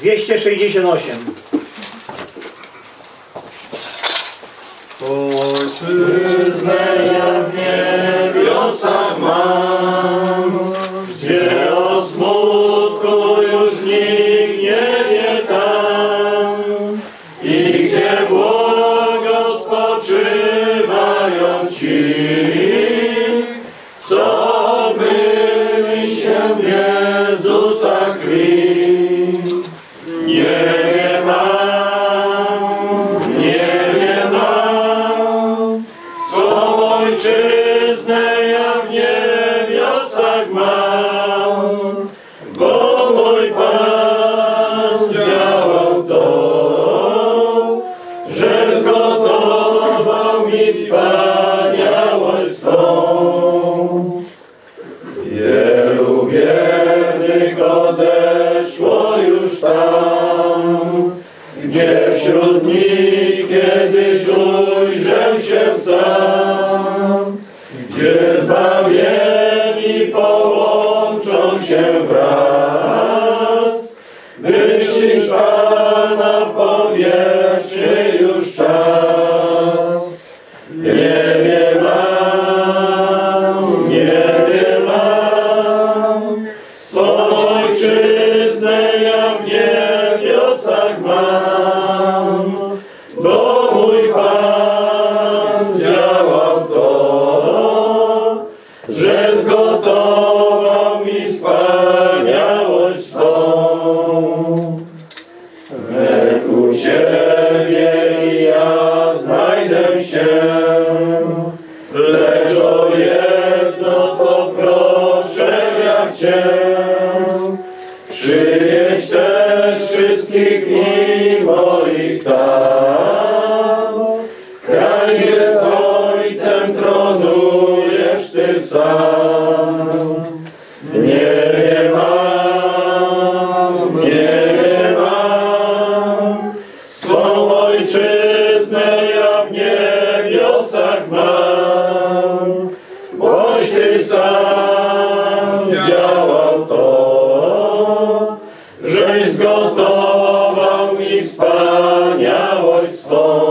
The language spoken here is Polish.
268. Ojczyznę ja w niebiosach mam, gdzie o smutku już nie tam i gdzie ci, co się mi wspaniałość swą. Wielu gdzie wśród nich kiedyś ujrzę się sam, gdzie zbawieni połączą się wraz, by czcić Pana powierzchni już czas. Nie wiem nie wiem mam, swą wszystkich dni moich tam. Kraj, gdzie z Ojcem tronujesz Ty sam. Nie wiem, nie wiem, swą ojczyznę ja w niebiosach mam, boś Ty sam zdziałał to, żeś zgotował. Испания, испанялось сон.